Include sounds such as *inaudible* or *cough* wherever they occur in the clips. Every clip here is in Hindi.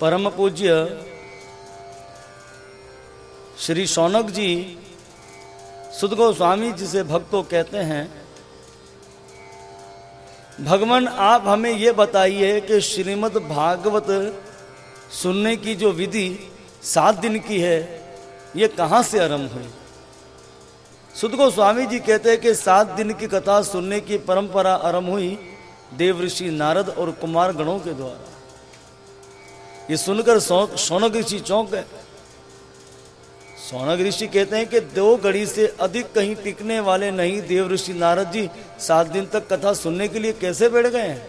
परम पूज्य श्री सौनक जी सुद गोस्वामी जिसे भक्तों कहते हैं, भगवान, आप हमें ये बताइए कि श्रीमद् भागवत सुनने की जो विधि सात दिन की है, ये कहाँ से आरंभ हुई? सुद गोस्वामी जी कहते हैं कि सात दिन की कथा सुनने की परंपरा आरंभ हुई देव ऋषि नारद और कुमार गणों के द्वारा। ये सुनकर सोनक ऋषि चौंक गए। सोनक ऋषि कहते हैं कि दो घड़ी से अधिक कहीं टिकने वाले नहीं देव ऋषि नारद जी, सात दिन तक कथा सुनने के लिए कैसे बैठ गए हैं?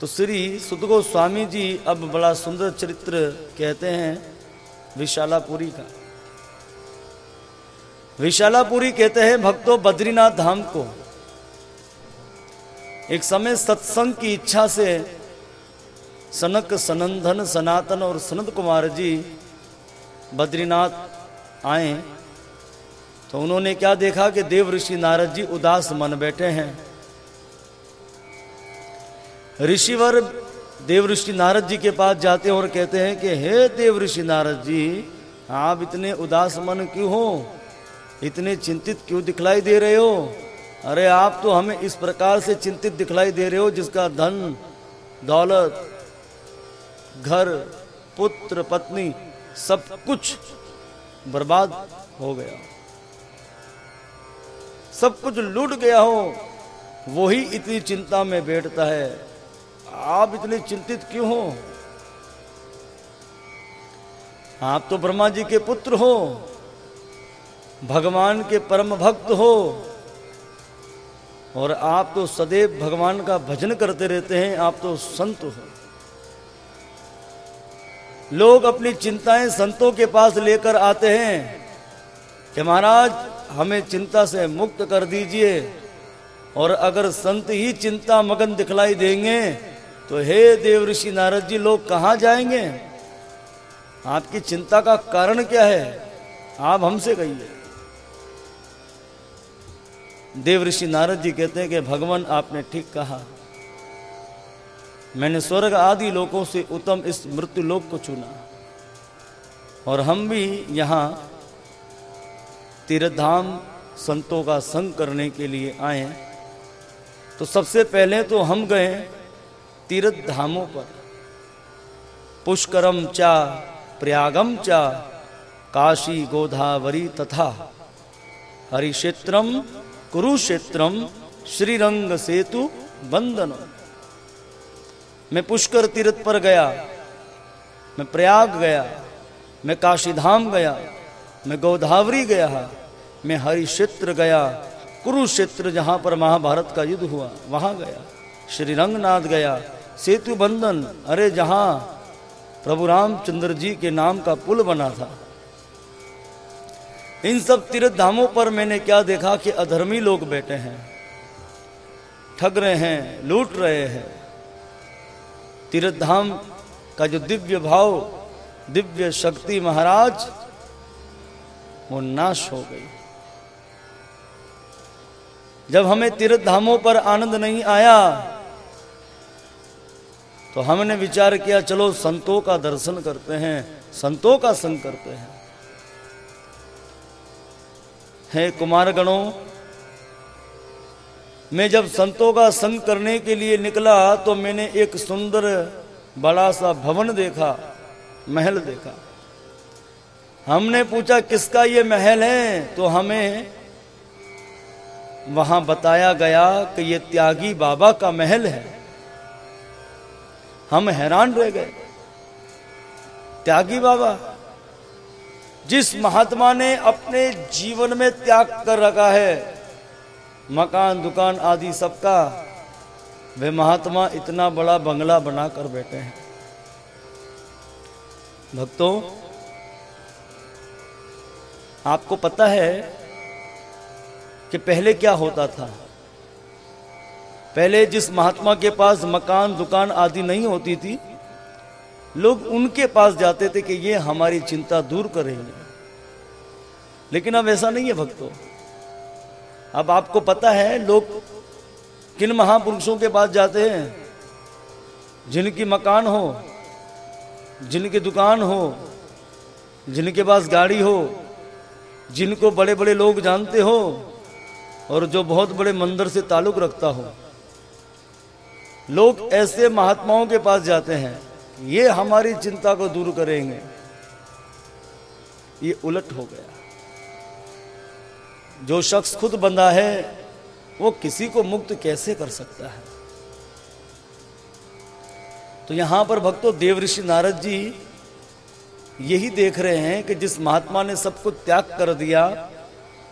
तो श्री सुद गोस्वामी जी अब बड़ा सुंदर चरित्र कहते हैं विशालापुरी का। विशालापुरी कहते हैं, भक्तों, बद्रीनाथ धाम को एक समय सत्संग की इच्छा से सनक सनंदन सनातन और सनत कुमार जी बद्रीनाथ आए। तो उन्होंने क्या देखा कि देव ऋषि नारद जी उदास मन बैठे हैं। ऋषिवर देव ऋषि नारद जी के पास जाते हैं और कहते हैं कि, हे देव ऋषि नारद जी, आप इतने उदास मन क्यों हो? इतने चिंतित क्यों दिखलाई दे रहे हो? अरे आप तो हमें इस प्रकार से चिंतित दिखलाई दे रहे हो जिसका धन, दौलत, घर, पुत्र, पत्नी, सब कुछ बर्बाद हो गया। सब कुछ लूट गया हो, वही इतनी चिंता में बैठता है। आप इतने चिंतित क्यों हो? आप तो ब्रह्मा जी के पुत्र हो, भगवान के परम भक्त हो। और आप तो सदैव भगवान का भजन करते रहते हैं, आप तो संत हो। लोग अपनी चिंताएँ संतों के पास लेकर आते हैं कि महाराज, हमें चिंता से मुक्त कर दीजिए, और अगर संत ही चिंता मगन दिखलाई देंगे तो हे देव ऋषि नारद जी, लोग कहाँ जाएँगे? आपकी चिंता का कारण क्या है? आप हमसे कहिए। देव ऋषि नारद जी कहते हैं कि भगवान आपने ठीक कहा। मैंने स्वर्ग आदि लोकों से उत्तम इस मृत्यु लोक को चुना। और हम भी यहाँ तीर्थधाम संतों का संग करने के लिए आए तो सबसे पहले तो हम गए तीर्थ धामों पर। पुष्करम चा, प्रयागम चा, काशी गोदावरी तथा हरिक्षेत्रम कुरुक्षेत्रम श्रीरंग सेतु बंदन मैं पुष्कर तीर्थ पर गया, मैं प्रयाग गया, मैं काशीधाम गया, मैं गोदावरी गया, मैं हरिक्षेत्र गया, कुरुक्षेत्र जहाँ पर महाभारत का युद्ध हुआ, वहाँ गया। श्री रंगनाथ गया, सेतु बंधन अरे जहाँ प्रभु रामचंद्र जी के नाम का पुल बना था। इन सब तीर्थ धामों पर मैंने क्या देखा कि अधर्मी लोग बैठे हैं, ठग रहे हैं, लूट रहे हैं। तीर्थ धाम का जो दिव्य भाव, दिव्य शक्ति महाराज, वो नाश हो गई। जब हमें तीर्थ धामों पर आनंद नहीं आया तो हमने विचार किया, चलो संतों का दर्शन करते हैं, संतों का संग करते हैं। है कुमार गणों मैं जब संतों का संग करने के लिए निकला तो मैंने एक सुंदर बड़ा सा भवन देखा, महल देखा। हमने पूछा, किसका ये महल है? तो हमें वहाँ बताया गया कि ये त्यागी बाबा का महल है। हम हैरान रह गए। त्यागी बाबा जिस महात्मा ने अपने जीवन में त्याग कर रखा है, मकान, दुकान आदि सबका, वे महात्मा इतना बड़ा बंगला बनाकर बैठे हैं। भक्तों, आपको पता है कि पहले क्या होता था? पहले जिस महात्मा के पास मकान, दुकान आदि नहीं होती थी लोग उनके पास जाते थे कि ये हमारी चिंता दूर करेंगे। लेकिन अब ऐसा नहीं है, भक्तों। अब आपको पता है, लोग किन महापुरुषों के पास जाते हैं? जिनकी मकान हो, जिनकी दुकान हो, जिनके पास गाड़ी हो, जिनको बड़े बड़े लोग जानते हो, और जो बहुत बड़े मंदिर से ताल्लुक रखता हो। लोग ऐसे महात्माओं के पास जाते हैं। ये हमारी चिंता को दूर करेंगे। ये उलट हो गया। जो शख्स खुद बंधा है, वो किसी को मुक्त कैसे कर सकता है? तो यहाँ पर भक्तों, देव ऋषि नारद जी यही देख रहे हैं कि जिस महात्मा ने सबको त्याग कर दिया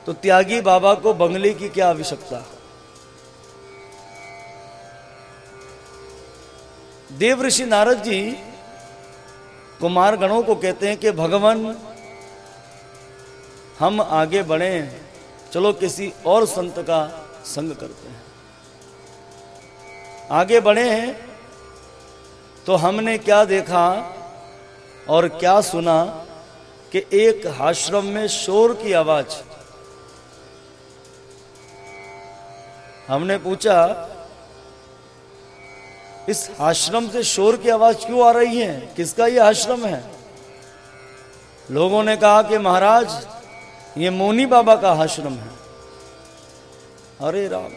तो त्यागी बाबा को बंगले की क्या आवश्यकता देव ऋषि नारद जी कुमार गणों को कहते हैं कि, भगवान, हम आगे बढ़े चलो किसी और संत का संग करते हैं। आगे बढ़े हैं तो हमने क्या देखा और क्या सुना कि एक आश्रम में शोर की आवाज़। हमने पूछा इस आश्रम से शोर की आवाज़ क्यों आ रही है? किसका ये आश्रम है? लोगों ने कहा कि महाराज, ये मोनी बाबा का आश्रम है। अरे राम,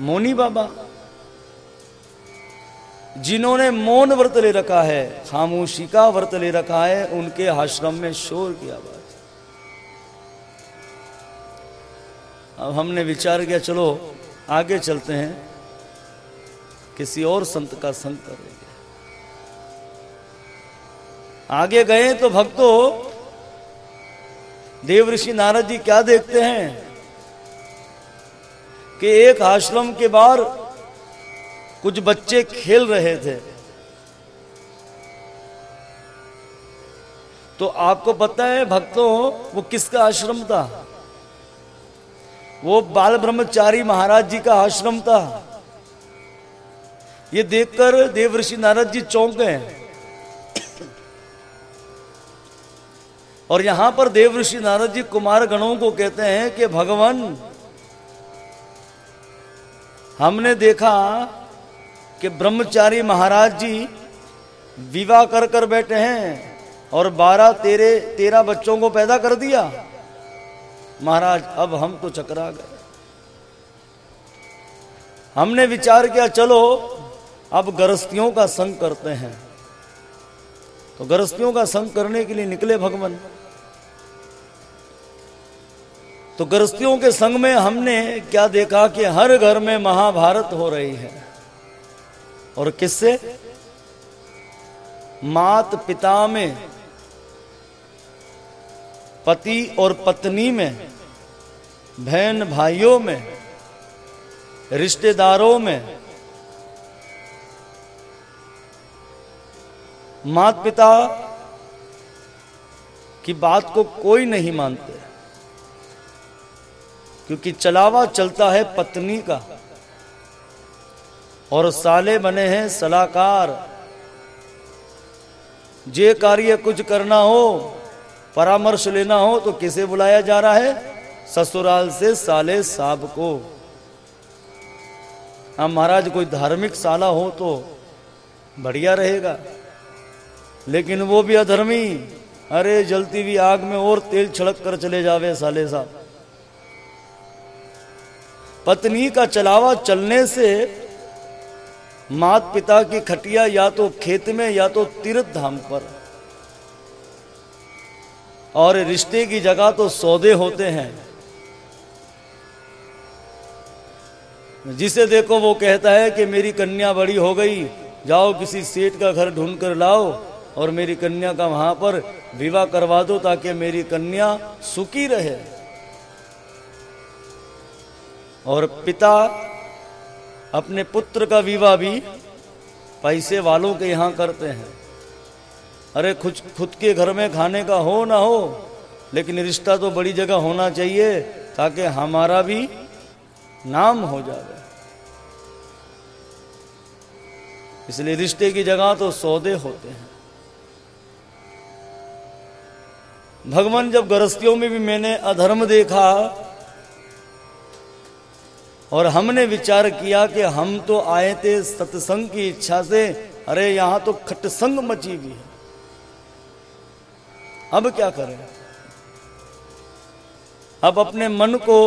मोनी बाबा, जिन्होंने मौन व्रत ले रखा है, खामोशी का व्रत ले रखा है, उनके आश्रम में शोर की आवाज़। अब हमने विचार किया, चलो आगे चलते हैं। किसी और संत का संग करेंगे आगे गए तो भक्तों, देव ऋषि नारद जी क्या देखते हैं? कि एक आश्रम के बाहर कुछ बच्चे खेल रहे थे। तो आपको पता है भक्तों, वो किसका आश्रम था? वो बाल ब्रह्मचारी महाराज जी का आश्रम था। ये देखकर देव ऋषि नारद जी चौंक गए। और यहाँ पर देव ऋषि नारद जी कुमार गणों को कहते हैं कि, भगवान, हमने देखा कि ब्रह्मचारी महाराज जी विवाह कर कर बैठे हैं और बारह तेरे, तेरह बच्चों को पैदा कर दिया। महाराज, अब हम तो चकरा गए। हमने विचार किया, चलो अब गरस्तियों का संग करते हैं। तो गरस्तियों का संग करने के लिए निकले भगवान। तो गृहस्थियों के संग में हमने क्या देखा कि हर घर में महाभारत हो रही है। और किससे? मात पिता में, पति और पत्नी में बहन भाइयों में, रिश्तेदारों में मात पिता की बात को कोई नहीं मानते। क्योंकि चलावा चलता है पत्नी का। और साले बने हैं सलाहकार। जे कार्य कुछ करना हो, परामर्श लेना हो तो किसे बुलाया जा रहा है? ससुराल से साले साहब को। हाँ महाराज, कोई धार्मिक साला हो तो बढ़िया रहेगा। लेकिन वो भी अधर्मी। अरे, जलती हुई आग में और तेल छिड़क कर चले जावे साले साहब। पत्नी का चलावा चलने से मात पिता की खटिया या तो खेत में या तो तीर्थ धाम पर। और रिश्ते की जगह तो सौदे होते हैं। जिसे देखो वो कहता है कि मेरी कन्या बड़ी हो गई, जाओ किसी सेठ का घर ढूंढ कर लाओ। और मेरी कन्या का वहाँ पर विवाह करवा दो ताकि मेरी कन्या सुखी रहे। और पिता अपने पुत्र का विवाह भी पैसे वालों के यहाँ करते हैं। अरे खुद खुद के घर में खाने का हो ना हो, लेकिन रिश्ता तो बड़ी जगह होना चाहिए ताकि हमारा भी नाम हो जाए इसलिए रिश्ते की जगह तो सौदे होते हैं। भगवान जब गृहस्थियों में भी मैंने अधर्म देखा और हमने विचार किया कि हम तो आए थे सत्संग की इच्छा से, अरे यहाँ तो खटसंग मची हुई है। अब क्या करें? अब अपने मन को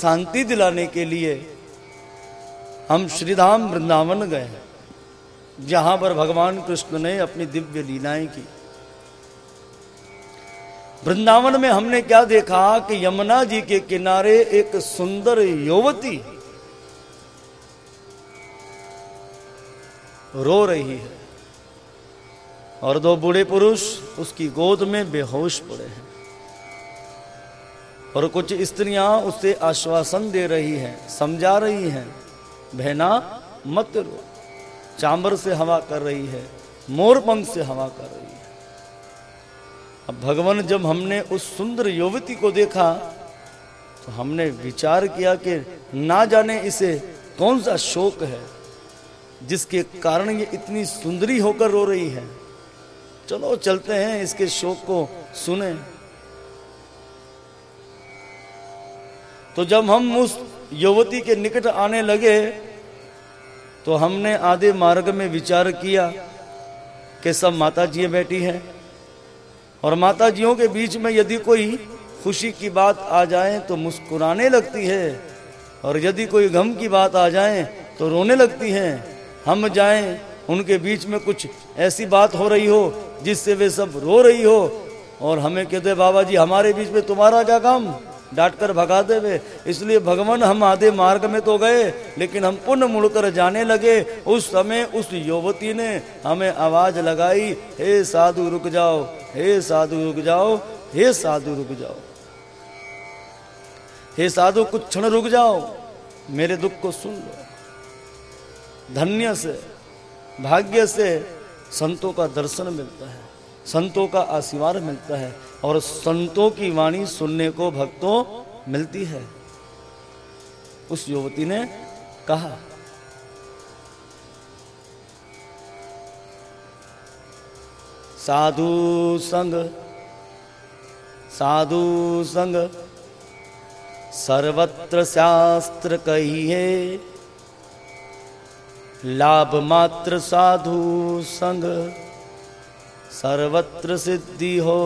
शांति दिलाने के लिए हम श्रीधाम वृंदावन गए जहाँ पर भगवान कृष्ण ने अपनी दिव्य लीलाएँ की। वृंदावन में हमने क्या देखा कि यमुना जी के किनारे एक सुंदर युवती रो रही है और दो बूढ़े पुरुष उसकी गोद में बेहोश पड़े हैं और कुछ स्त्रियाँ उसे आश्वासन दे रही हैं, समझा रही हैं, बहना मत रो, चांबर से हवा कर रही है, मोरपंख से हवा कर रही है। अब भगवान जब हमने उस सुंदर युवती को देखा तो हमने विचार किया कि ना जाने इसे कौन सा शोक है, जिसके कारण ये इतनी सुंदरी होकर रो रही है। चलो, चलते हैं इसके शोक को सुने। तो जब हम उस युवती के निकट आने लगे तो हमने आधे मार्ग में विचार किया कि सब माता जी बैठी हैं। और माता जियों के बीच में यदि कोई खुशी की बात आ जाए तो मुस्कुराने लगती है। और यदि कोई गम की बात आ जाए तो रोने लगती हैं। हम जाएँ, उनके बीच में कुछ ऐसी बात हो रही हो जिससे वे सब रो रही हो। और हमें कहते बाबा जी, हमारे बीच में तुम्हारा क्या काम? डांट कर भगा दे वे इसलिए भगवान हम आधे मार्ग में तो गए, लेकिन हम पुनः मुड़कर जाने लगे। उस समय उस युवती ने हमें आवाज़ लगाई, हे साधु, रुक जाओ। हे साधु, रुक जाओ। हे साधु, रुक जाओ। हे साधु, कुछ क्षण रुक जाओ। मेरे दुख को सुन लो। धन्य से, भाग्य से संतों का दर्शन मिलता है। संतों का आशीर्वाद मिलता है। और संतों की वाणी सुनने को भक्तों मिलती है। उस युवती ने कहा, साधु संग साधु संग, सर्वत्र शास्त्र कहिए, लाभ मात्र साधु संग। सर्वत्र सिद्धि हो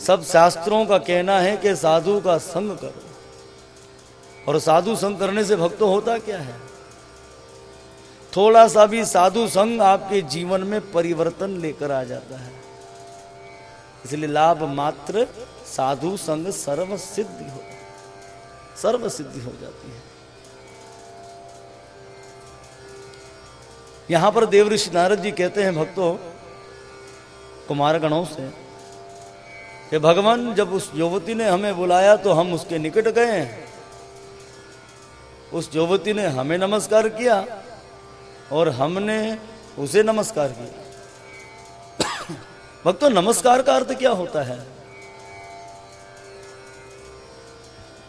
सब शास्त्रों का कहना है कि साधु का संग करो। और साधु संग करने से भक्तों होता क्या है? थोड़ा सा भी साधु संग आपके जीवन में परिवर्तन लेकर आ जाता है। इसलिए लाभ मात्र साधु संग सर्व सिद्धि हो सर्व सिद्धि हो जाती है। यहाँ पर देव ऋषि नारद जी कहते हैं, भक्तों कुमार गणों से कि भगवान, जब उस युवती ने हमें बुलाया तो हम उसके निकट गए। उस युवती ने हमें नमस्कार किया और हमने उसे नमस्कार किया। *coughs* भक्तों, नमस्कार का अर्थ क्या होता है?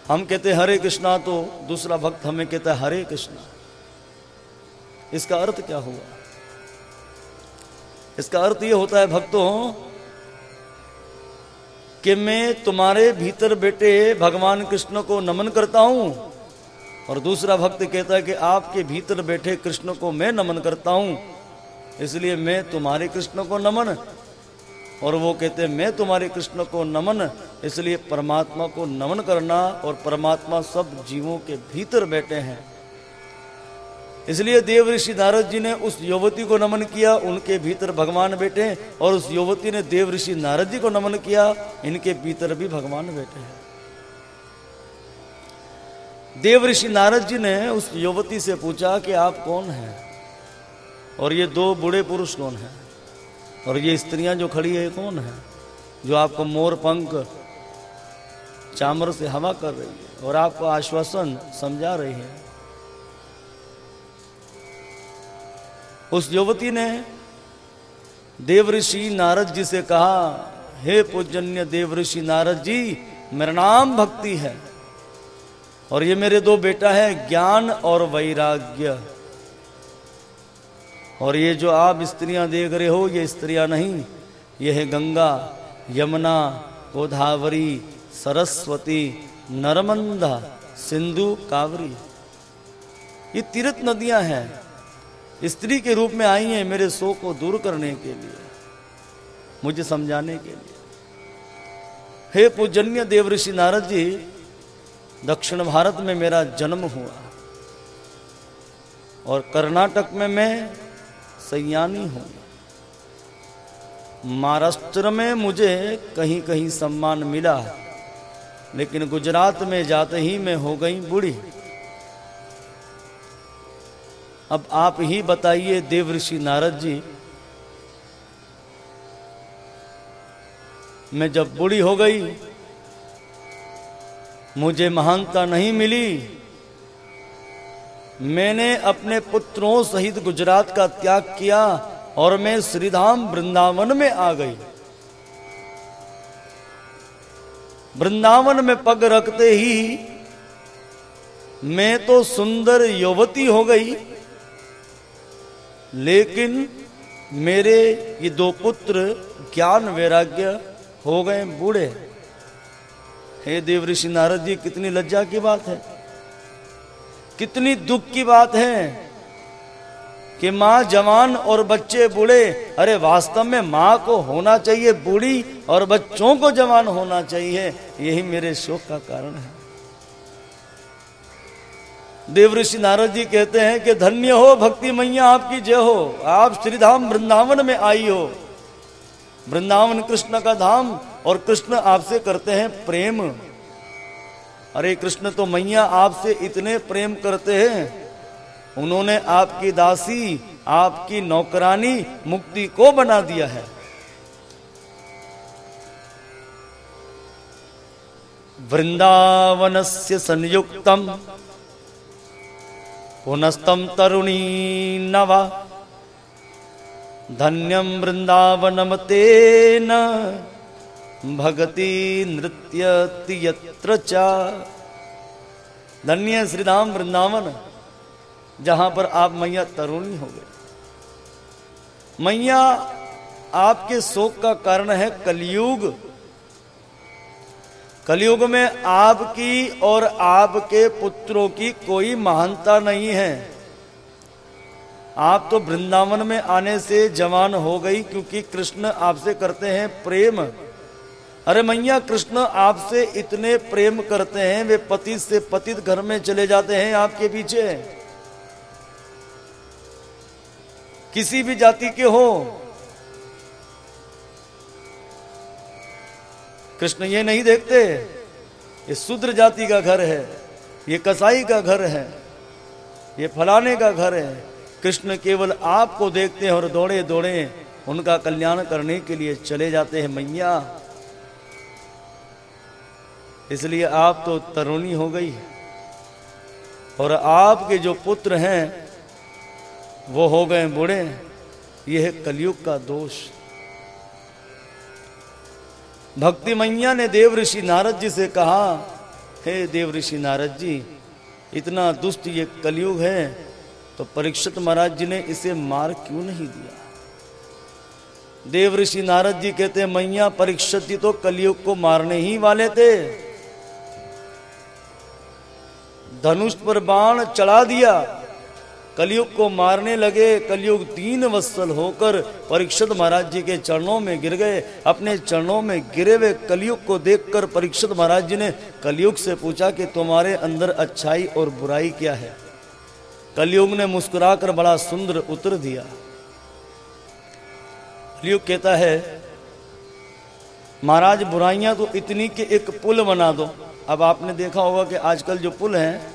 हम कहते हरे कृष्णा तो दूसरा भक्त हमें कहता है, हरे कृष्णा। इसका अर्थ क्या हुआ? इसका अर्थ यह होता है, भक्तों, कि मैं तुम्हारे भीतर बेटे भगवान कृष्ण को नमन करता हूँ, और दूसरा भक्त कहता है कि आपके भीतर बैठे कृष्ण को मैं नमन करता हूँ, इसलिए मैं तुम्हारे कृष्ण को नमन, और वो कहते हैं, मैं तुम्हारे कृष्ण को नमन, इसलिए परमात्मा को नमन करना, और परमात्मा सब जीवों के भीतर बैठे हैं। इसलिए देव ऋषि नारद जी ने उस युवती को नमन किया, उनके भीतर भगवान बैठे और उस युवती ने देव ऋषि नारद जी को नमन किया, इनके भीतर भी भगवान बैठे हैं। देव ऋषि नारद जी ने उस युवती से पूछा कि आप कौन हैं? और ये दो बूढ़े पुरुष कौन हैं? और ये स्त्रियाँ जो खड़ी है, कौन है? जो आपको मोर पंख, चामर से हवा कर रही है, और आपको आश्वासन समझा रही है। उस युवती ने देव ऋषि नारद जी से कहा, हे पूजन्य देव ऋषि नारद जी, मेरा नाम भक्ति है और ये मेरे दो बेटा है, ज्ञान और वैराग्य। और ये जो आप स्त्रियाँ देख रहे हो, ये स्त्रियाँ नहीं, ये है गंगा, यमुना, गोदावरी, सरस्वती, नर्मदा, सिंधु, कावरी। ये तीर्थ नदियाँ हैं। स्त्री के रूप में आई हैं मेरे शोक को दूर करने के लिए, मुझे समझाने के लिए। हे पूजन्य देव ऋषि नारद जी, दक्षिण भारत में मेरा जन्म हुआ और कर्नाटक में मैं सयानी हूँ। महाराष्ट्र में मुझे कहीं कहीं सम्मान मिला, लेकिन गुजरात में जाते ही मैं हो गई बूढ़ी। अब आप ही बताइए, देव ऋषि नारद जी, मैं जब बूढ़ी हो गई, मुझे महानता नहीं मिली। मैंने अपने पुत्रों सहित गुजरात का त्याग किया और मैं श्रीधाम वृंदावन में आ गई। वृंदावन में पग रखते ही मैं तो सुंदर युवती हो गई। लेकिन मेरे ये दो पुत्र ज्ञान वैराग्य हो गए बूढ़े। हे देव ऋषि नारद जी, कितनी लज्जा की बात है। कितनी दुख की बात है कि माँ जवान और बच्चे बूढ़े, अरे वास्तव में माँ को होना चाहिए बूढ़ी और बच्चों को जवान होना चाहिए, यही मेरे शोक का कारण है। देव ऋषि नारद जी कहते हैं कि धन्य हो भक्ति मैया आपकी, जय हो। आप श्रीधाम वृंदावन में आई हो। वृंदावन कृष्ण का धाम और कृष्ण आपसे करते हैं प्रेम। अरे कृष्ण तो मैया आपसे इतने प्रेम करते हैं। उन्होंने आपकी दासी, आपकी नौकरानी मुक्ति को बना दिया है। वृंदावन से संयुक्तम पुनस्तम तरुणी नवा। धन्यम वृंदावनम तेन भगती नृत्य धन्य श्रीधाम वृंदावन जहाँ पर आप मैया तरुणी हो गए। मैया आपके शोक का कारण है कलयुग। कलयुग में आपकी और आपके पुत्रों की कोई महानता नहीं है। आप तो वृंदावन में आने से जवान हो गई क्योंकि कृष्ण आपसे करते हैं प्रेम। अरे मैया, कृष्ण आपसे इतने प्रेम करते हैं, वे पति से पतित घर में चले जाते हैं आपके पीछे। किसी भी जाति के हो कृष्ण ये नहीं देखते। ये शूद्र जाति का घर है, ये कसाई का घर है, ये फलाने का घर है। कृष्ण केवल आपको देखते हैं और दौड़े दौड़े उनका कल्याण करने के लिए चले जाते हैं मैया। इसलिए आप तो तरुणी हो गई और आपके जो पुत्र हैं, वो हो गए बूढ़े। यह कलयुग का दोष। भक्ति मैया ने देव ऋषि नारद जी से कहा, हे देव ऋषि नारद जी, इतना दुष्ट ये कलयुग है तो परीक्षित महाराज जी ने इसे मार क्यों नहीं दिया? देव ऋषि नारद जी कहते, मैया, परीक्षित जी तो कलयुग को मारने ही वाले थे। धनुष पर बाण चढ़ा दिया कलयुग को मारने लगे, कलयुग तीन वत्सल होकर परीक्षित महाराज जी के चरणों में गिर गए। अपने चरणों में गिरे हुए कलयुग को देखकर परीक्षित महाराज जी ने कलयुग से पूछा कि तुम्हारे अंदर अच्छाई और बुराई क्या है? कलयुग ने मुस्कुराकर बड़ा सुंदर उत्तर दिया। कलयुग कहता है, महाराज, बुराइयाँ तो इतनी कि एक पुल बना दो। अब आपने देखा होगा कि आजकल जो पुल हैं,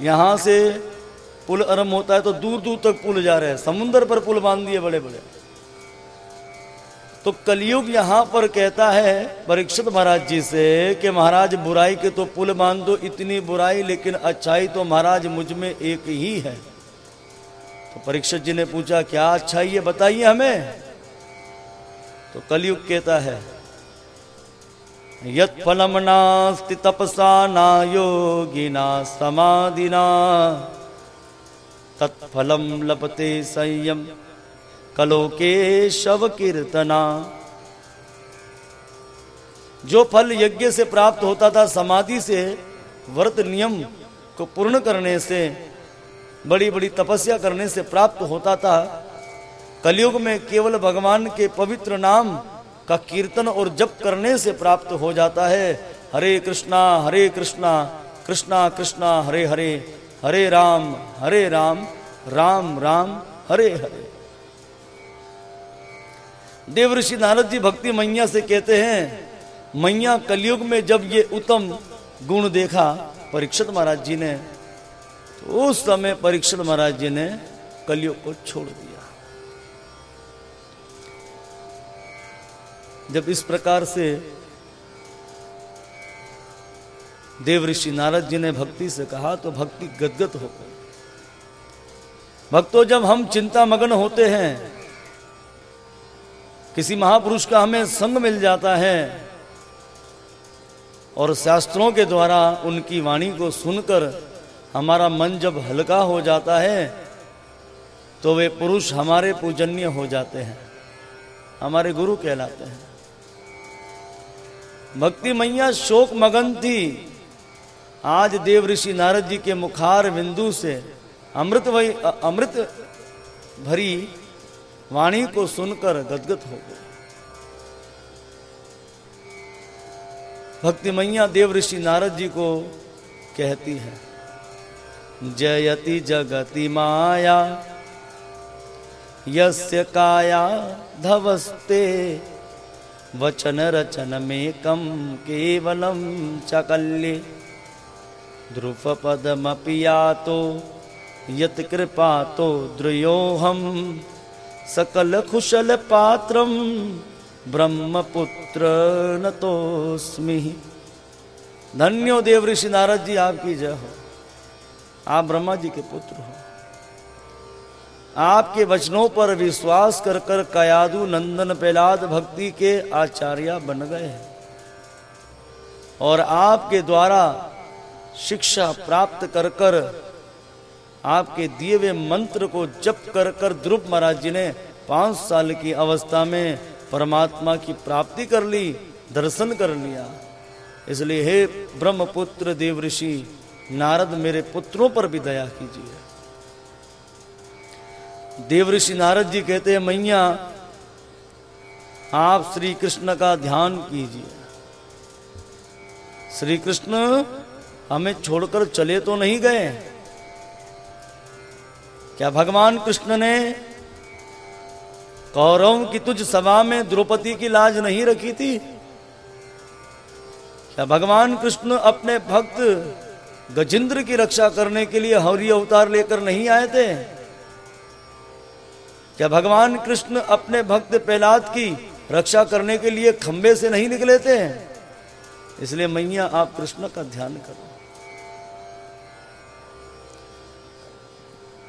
यहाँ से पुल आरंभ होता है तो दूर दूर तक पुल जा रहे हैं। समुन्द्र पर पुल बाँध दिए बड़े बड़े। तो कलयुग यहाँ पर कहता है परीक्षित महाराज जी से कि महाराज, बुराई के तो पुल बाँध दो इतनी बुराई, लेकिन अच्छाई तो महाराज मुझमें एक ही है। तो परीक्षित जी ने पूछा, क्या अच्छाई है, बताइए हमें? तो कलयुग कहता है, यत फलम नास्ति तपसा ना योगिना समाधिना तत्फलम लपते संयम। कलो के शव कीर्तना। जो फल यज्ञ से प्राप्त होता था, समाधि से व्रत नियम को पूर्ण करने से बड़ी बड़ी तपस्या करने से प्राप्त होता था, कलयुग में केवल भगवान के पवित्र नाम का कीर्तन और जप करने से प्राप्त हो जाता है। हरे कृष्णा हरे कृष्णा कृष्णा कृष्णा, हरे हरे। हरे राम हरे राम राम राम, हरे हरे। देव ऋषि नारद जी भक्ति मैया से कहते हैं, मैया कलयुग में जब ये उत्तम गुण देखा परीक्षित महाराज जी ने तो उस समय परीक्षित महाराज जी ने कलयुग को छोड़ दिया। जब इस प्रकार से देव ऋषि नारद जी ने भक्ति से कहा तो भक्ति गदगद हो गई भक्तों, जब हम चिंता मग्न होते हैं, किसी महापुरुष का हमें संग मिल जाता है, और शास्त्रों के द्वारा उनकी वाणी को सुनकर हमारा मन जब हल्का हो जाता है तो वे पुरुष हमारे पूजन्य हो जाते हैं, हमारे गुरु कहलाते हैं। भक्ति मैया शोक मगन थी आज देव ऋषि नारद जी के मुखार बिंदु से अमृत वही अमृत भरी वाणी को सुनकर गदगद हो गए। भक्ति मैया देव ऋषि नारद जी को कहती है, जयति जगति माया, यस्य काया धवस्ते, वचन रचन में कम केवलम चकल्ये। ध्रुवपदमपियातो यत तो सकल कुशल पात्रम ब्रह्मपुत्र न तोस्मि धन्यो देव ऋषि नारद जी आपकी जय हो। आप ब्रह्मा जी के पुत्र हो। आपके वचनों पर विश्वास कर कर कयादु नंदन प्रहलाद भक्ति के आचार्य बन गए हैं। और आपके द्वारा शिक्षा प्राप्त कर कर आपके दिए हुए मंत्र को जप कर कर ध्रुव महाराज जी ने पाँच साल की अवस्था में परमात्मा की प्राप्ति कर ली, दर्शन कर लिया। इसलिए हे ब्रह्मपुत्र देव ऋषि, नारद मेरे पुत्रों पर भी दया कीजिए। देव ऋषि नारद जी कहते हैं, मैया, आप श्री कृष्ण का ध्यान कीजिए। श्री कृष्ण हमें छोड़कर चले तो नहीं गए। क्या भगवान कृष्ण ने कौरव की तुझ सभा में द्रौपदी की लाज नहीं रखी थी? क्या भगवान कृष्ण अपने भक्त गजेंद्र की रक्षा करने के लिए हरि अवतार लेकर नहीं आए थे? क्या भगवान कृष्ण अपने भक्त प्रहलाद की रक्षा करने के लिए खंबे से नहीं निकले थे? इसलिए मैया, आप कृष्ण का ध्यान करो।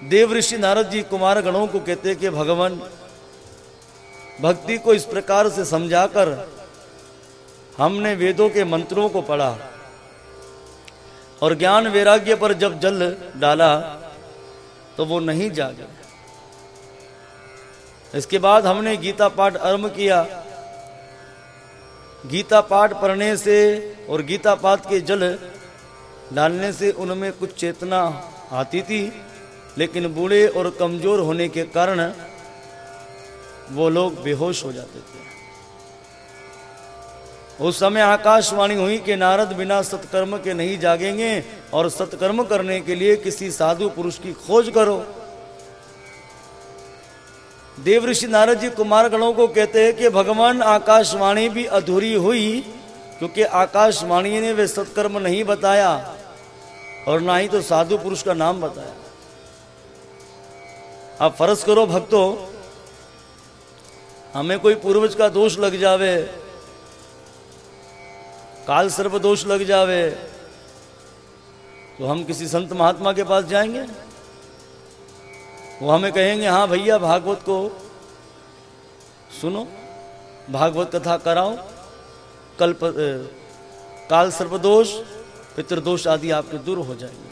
देव ऋषि नारद जी कुमार गणों को कहते कि भगवान, भक्ति को इस प्रकार से समझाकर हमने वेदों के मंत्रों को पढ़ा और ज्ञान वैराग्य पर जब जल डाला तो वो नहीं जागे। इसके बाद हमने गीता पाठ आरंभ किया। गीता पाठ पढ़ने से और गीता पाठ के जल डालने से उनमें कुछ चेतना आती थी। लेकिन बूढ़े और कमज़ोर होने के कारण वो लोग बेहोश हो जाते थे। उस समय आकाशवाणी हुई कि नारद बिना सत्कर्म के नहीं जागेंगे और सत्कर्म करने के लिए किसी साधु पुरुष की खोज करो। देव ऋषि नारद जी कुमार गणों को कहते हैं कि भगवान आकाशवाणी भी अधूरी हुई, क्योंकि आकाशवाणी ने वे सत्कर्म नहीं बताया और ना ही तो साधु पुरुष का नाम बताया। आप फ़र्ज़ करो भक्तों, हमें कोई पूर्वज का दोष लग जावे, काल सर्प दोष लग जावे तो हम किसी संत महात्मा के पास जाएँगे? वो हमें कहेंगे हाँ भैया, भागवत को सुनो, भागवत कथा कराओ, कल्प काल सर्पदोष पितृदोष आदि आपके दूर हो जाएँगे।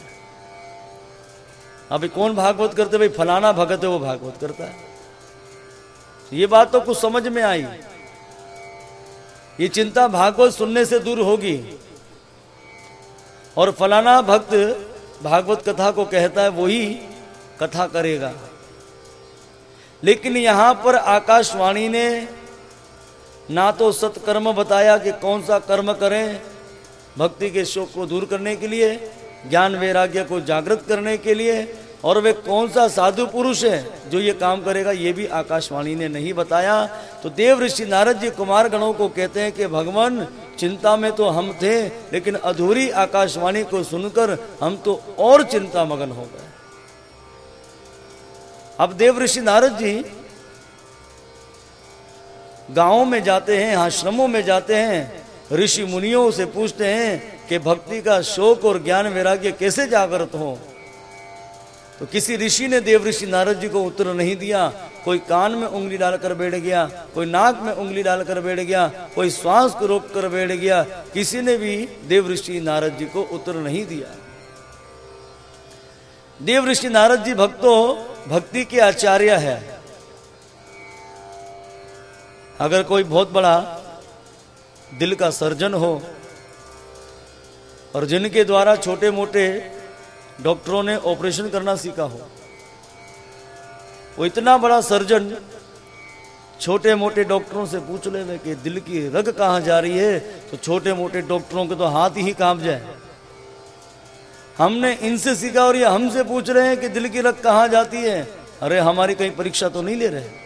अभी कौन भागवत करते भाई, फलाना भगत है, वो भागवत करता है। ये बात तो कुछ समझ में आई। ये चिंता भागवत सुनने से दूर होगी। और फलाना भक्त भागवत कथा को कहता है, वही कथा करेगा। लेकिन यहाँ पर आकाशवाणी ने ना तो सत्कर्म बताया कि कौन सा कर्म करें भक्ति के शोक को दूर करने के लिए ज्ञान वैराग्य को जागृत करने के लिए और वे कौन सा साधु पुरुष है जो ये काम करेगा, ये भी आकाशवाणी ने नहीं बताया। तो देव ऋषि नारद जी कुमार गणों को कहते हैं कि, भगवान, चिंता में तो हम थे, लेकिन अधूरी आकाशवाणी को सुनकर हम तो और चिंता मगन हो गए। अब देव ऋषि नारद जी गाँवों में जाते हैं, आश्रमों में जाते हैं, ऋषि मुनियों से पूछते हैं कि भक्ति का शोक और ज्ञान वैराग्य कैसे जागृत हो? तो किसी ऋषि ने देव ऋषि नारद जी को उत्तर नहीं दिया। कोई कान में उंगली डालकर बैठ गया, कोई नाक में उंगली डालकर बैठ गया, कोई श्वास को रोक कर बैठ गया, किसी ने भी देव ऋषि नारद जी को उत्तर नहीं दिया। देव ऋषि नारद जी भक्तों, भक्ति के आचार्य है। अगर कोई बहुत बड़ा दिल का सर्जन हो और जिनके द्वारा छोटे मोटे डॉक्टरों ने ऑपरेशन करना सीखा हो, वो इतना बड़ा सर्जन छोटे मोटे डॉक्टरों से पूछ ले कि, दिल की रग कहाँ जा रही है? तो छोटे मोटे डॉक्टरों के तो हाथ ही काँप जाए। हमने इनसे सीखा और ये हमसे पूछ रहे हैं कि, दिल की रग कहाँ जाती है? अरे, हमारी कहीं परीक्षा तो नहीं ले रहे।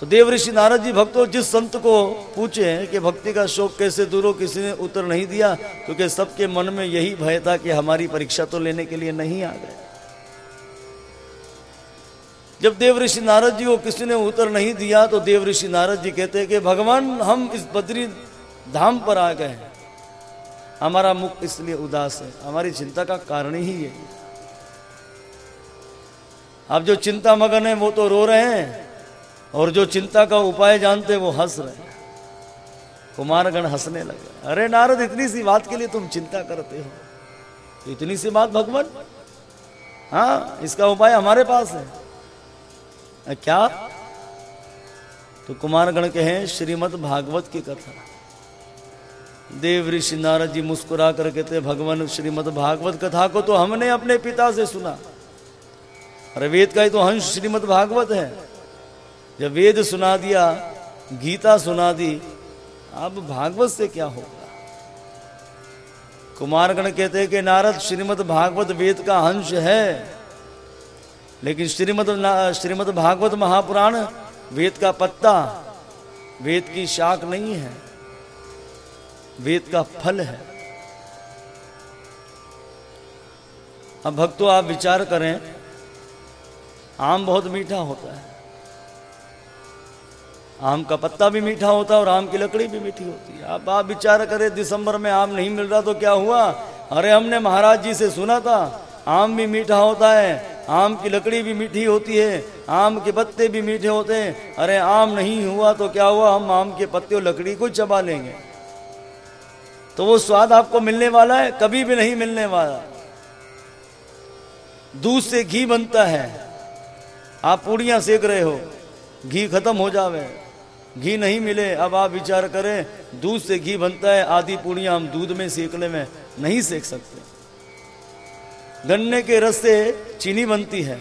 तो देव ऋषि नारद जी भक्तों, जिस संत को पूछे कि भक्ति का शोक कैसे दूर हो, किसी ने उत्तर नहीं दिया, क्योंकि सबके मन में यही भय था कि हमारी परीक्षा तो लेने के लिए नहीं आ गए। जब देव ऋषि नारद जी को किसी ने उत्तर नहीं दिया तो देव ऋषि नारद जी कहते कि भगवान, हम इस बद्री धाम पर आ गए हमारा मुख इसलिए उदास है। हमारी चिंता का कारण ही है। अब जो चिंता मगन है, वो तो रो रहे हैं। और जो चिंता का उपाय जानते वो हंस रहे कुमारगण हंसने लगे। अरे नारद, इतनी सी बात के लिए तुम चिंता करते हो। इतनी सी बात भगवान? हाँ इसका उपाय हमारे पास है। क्या? तो कुमारगण के कहे, श्रीमद भागवत की कथा। देव ऋषि नारद जी मुस्कुरा कर कहते भगवान, श्रीमद भागवत कथा को तो हमने अपने पिता से सुना। अरे वेद का ही तो हंस श्रीमद भागवत है। जब वेद सुना दिया, गीता सुना दी, अब भागवत से क्या होगा? कुमारगण कहते हैं कि नारद, श्रीमद भागवत वेद का अंश है। लेकिन श्रीमद श्रीमद भागवत महापुराण वेद का पत्ता, वेद की शाख नहीं है। वेद का फल है। अब भक्तों, आप विचार करें, आम बहुत मीठा होता है। आम का पत्ता भी मीठा होता है और आम की लकड़ी भी मीठी होती है। आप आप विचार करें, दिसंबर में आम नहीं मिल रहा तो क्या हुआ? अरे, हमने महाराज जी से सुना था, आम भी मीठा होता है, आम की लकड़ी भी मीठी होती है, आम के पत्ते भी मीठे होते हैं। अरे, आम नहीं हुआ तो क्या हुआ? हम आम के पत्ते और लकड़ी को चबा लेंगे। तो वो स्वाद आपको मिलने वाला है, कभी भी नहीं मिलने वाला। दूध से घी बनता है। आप पूड़ियाँ सेक रहे हो, घी खत्म हो जावे। घी नहीं मिले, अब आप विचार करें, दूध से घी बनता है, आधी पूड़ियाँ हम दूध में सेकने में नहीं सेक सकते। गन्ने के रस से चीनी बनती है।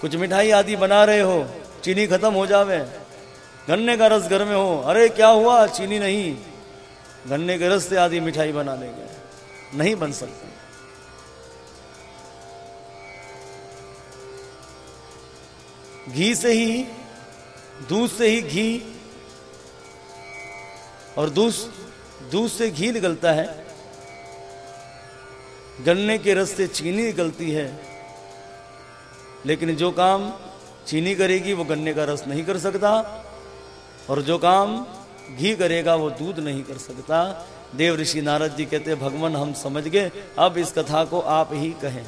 कुछ मिठाई आदि बना रहे हो, चीनी खत्म हो जावे। गन्ने का रस घर में हो, अरे क्या हुआ, चीनी नहीं। गन्ने के रस से आदि मिठाई बना लेंगे, नहीं बन सकती। घी से ही दूध से ही घी और दूध दूध से घी निकलता है। गन्ने के रस से चीनी निकलती है। लेकिन जो काम चीनी करेगी, वो गन्ने का रस नहीं कर सकता और जो काम घी करेगा, वो दूध नहीं कर सकता। देव ऋषि नारद जी कहते भगवान, हम समझ गए। अब इस कथा को आप ही कहें।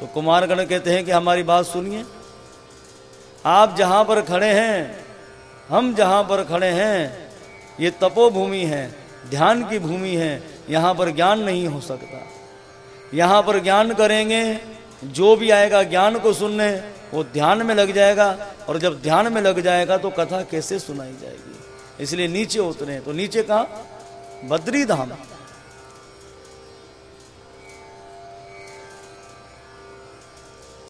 तो कुमारगण कहते हैं कि हमारी बात सुनिए। आप जहाँ पर खड़े हैं, हम जहाँ पर खड़े हैं, ये तपोभूमि है, ध्यान की भूमि है, यहाँ पर ज्ञान नहीं हो सकता। यहाँ पर ज्ञान करेंगे, जो भी आएगा ज्ञान को सुनने, वो ध्यान में लग जाएगा, और जब ध्यान में लग जाएगा तो कथा कैसे सुनाई जाएगी? इसलिए नीचे उतरे तो नीचे कहा बद्री धाम